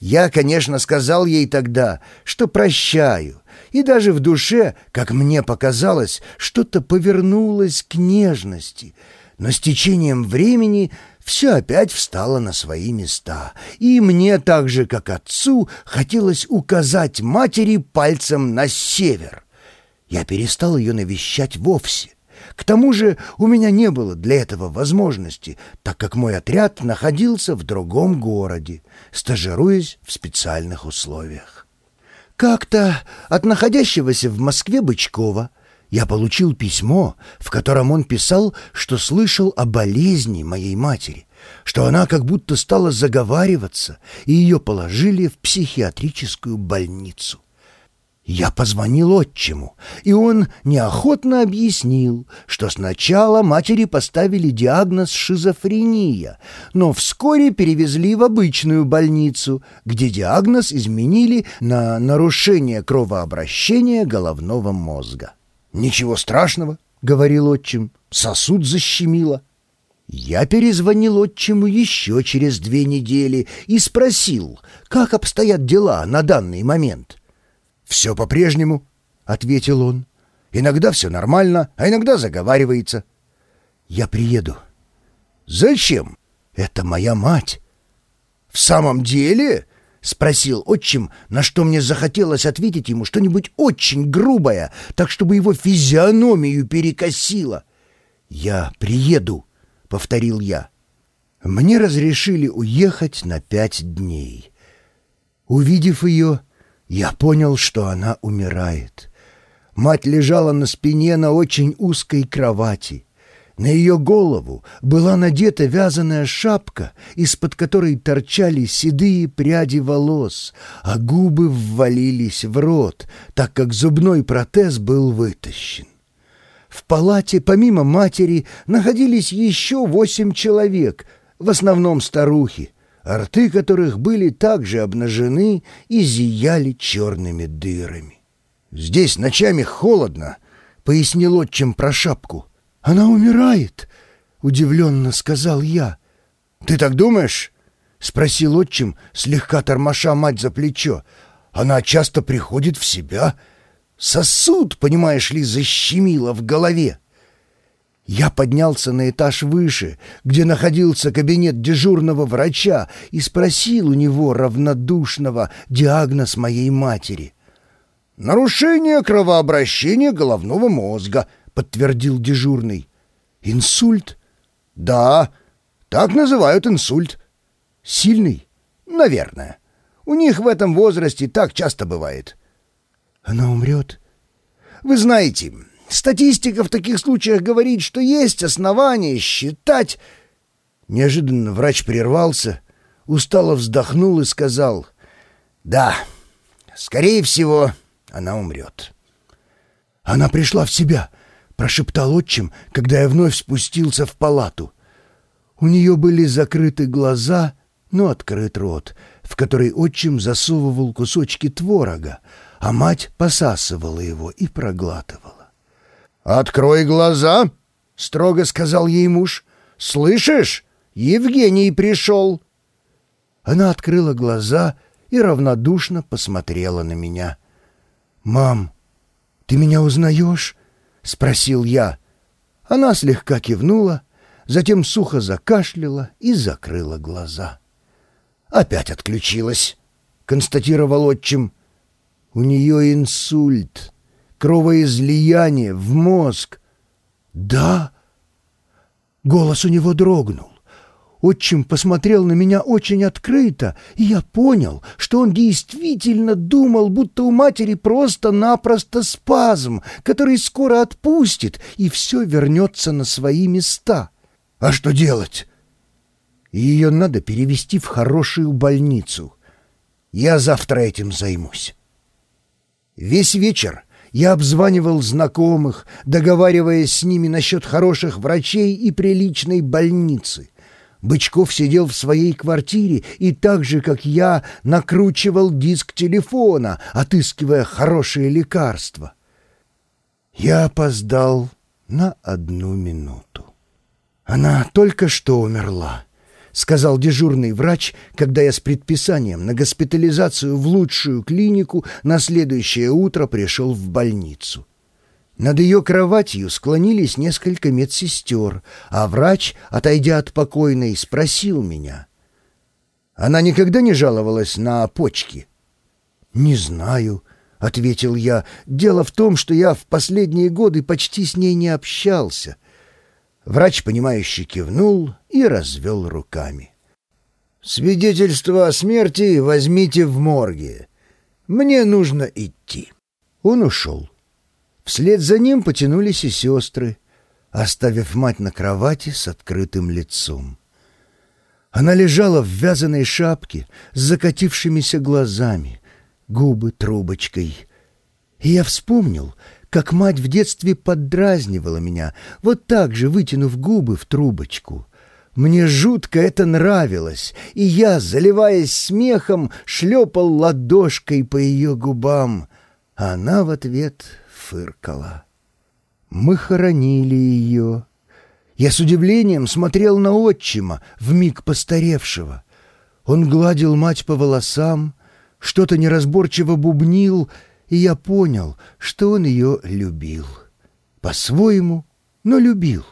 Я, конечно, сказал ей тогда, что прощаю, и даже в душе, как мне показалось, что-то повернулось к нежности, но с течением времени все опять встало на свои места, и мне так же, как отцу, хотелось указать матери пальцем на север. Я перестал ее навещать вовсе. К тому же у меня не было для этого возможности, так как мой отряд находился в другом городе, стажируясь в специальных условиях. Как-то от находящегося в Москве Бычкова я получил письмо, в котором он писал, что слышал о болезни моей матери, что она как будто стала заговариваться, и ее положили в психиатрическую больницу. Я позвонил отчиму, и он неохотно объяснил, что сначала матери поставили диагноз шизофрения, но вскоре перевезли в обычную больницу, где диагноз изменили на нарушение кровообращения головного мозга. «Ничего страшного», — говорил отчим, — «сосуд защемило». Я перезвонил отчиму еще через две недели и спросил, как обстоят дела на данный момент. «Все по-прежнему», — ответил он. «Иногда все нормально, а иногда заговаривается». «Я приеду». «Зачем? Это моя мать». «В самом деле?» — спросил отчим, на что мне захотелось ответить ему что-нибудь очень грубое, так чтобы его физиономию перекосило. «Я приеду», — повторил я. Мне разрешили уехать на пять дней. Увидев ее, я понял, что она умирает. Мать лежала на спине на очень узкой кровати. На ее голову была надета вязаная шапка, из-под которой торчали седые пряди волос, а губы ввалились в рот, так как зубной протез был вытащен. В палате, помимо матери, находились еще восемь человек, в основном старухи, рты которых были также обнажены и зияли черными дырами. «Здесь ночами холодно», — пояснил отчим про шапку. «Она умирает», — удивленно сказал я. «Ты так думаешь?» — спросил отчим, слегка тормоша мать за плечо. «Она часто приходит в себя. Сосуд, понимаешь ли, защемило в голове». Я поднялся на этаж выше, где находился кабинет дежурного врача, и спросил у него равнодушного диагноз моей матери. «Нарушение кровообращения головного мозга», — подтвердил дежурный. «Инсульт?» «Да, так называют инсульт». «Сильный?» «Наверное. У них в этом возрасте так часто бывает». «Она умрет?» «Вы знаете, Статистика в таких случаях говорит, что есть основания считать...» Неожиданно врач прервался, устало вздохнул и сказал, «Да, скорее всего, она умрет». «Она пришла в себя», — прошептал отчим, когда я вновь спустился в палату. У нее были закрыты глаза, но открыт рот, в который отчим засовывал кусочки творога, а мать посасывала его и проглатывала. «Открой глаза!» — строго сказал ей муж. «Слышишь? Евгений пришел!» Она открыла глаза и равнодушно посмотрела на меня. «Мам, ты меня узнаешь?» — спросил я. Она слегка кивнула, затем сухо закашляла и закрыла глаза. «Опять отключилась», — констатировал отчим. «У нее инсульт», кровоизлияние в мозг. Да? Голос у него дрогнул. Отчим посмотрел на меня очень открыто, и я понял, что он действительно думал, будто у матери просто-напросто спазм, который скоро отпустит, и все вернется на свои места. А что делать? Ее надо перевести в хорошую больницу. Я завтра этим займусь. Весь вечер я обзванивал знакомых, договариваясь с ними насчет хороших врачей и приличной больницы. Бычков сидел в своей квартире и так же, как я, накручивал диск телефона, отыскивая хорошие лекарства. Я опоздал на одну минуту. Она только что умерла. Сказал дежурный врач, когда я с предписанием на госпитализацию в лучшую клинику на следующее утро пришел в больницу. Над ее кроватью склонились несколько медсестер, а врач, отойдя от покойной, спросил меня. Она никогда не жаловалась на почки? «Не знаю», — ответил я. «Дело в том, что я в последние годы почти с ней не общался». Врач, понимающе кивнул и развел руками. «Свидетельство о смерти возьмите в морге. Мне нужно идти». Он ушел. Вслед за ним потянулись и сестры, оставив мать на кровати с открытым лицом. Она лежала в вязаной шапке с закатившимися глазами, губы трубочкой. И я вспомнил, как мать в детстве поддразнивала меня, вот так же вытянув губы в трубочку. Мне жутко это нравилось, и я, заливаясь смехом, шлепал ладошкой по ее губам, она в ответ фыркала. Мы хоронили ее. Я с удивлением смотрел на отчима, вмиг постаревшего. Он гладил мать по волосам, что-то неразборчиво бубнил, и я понял, что он ее любил. По-своему, но любил.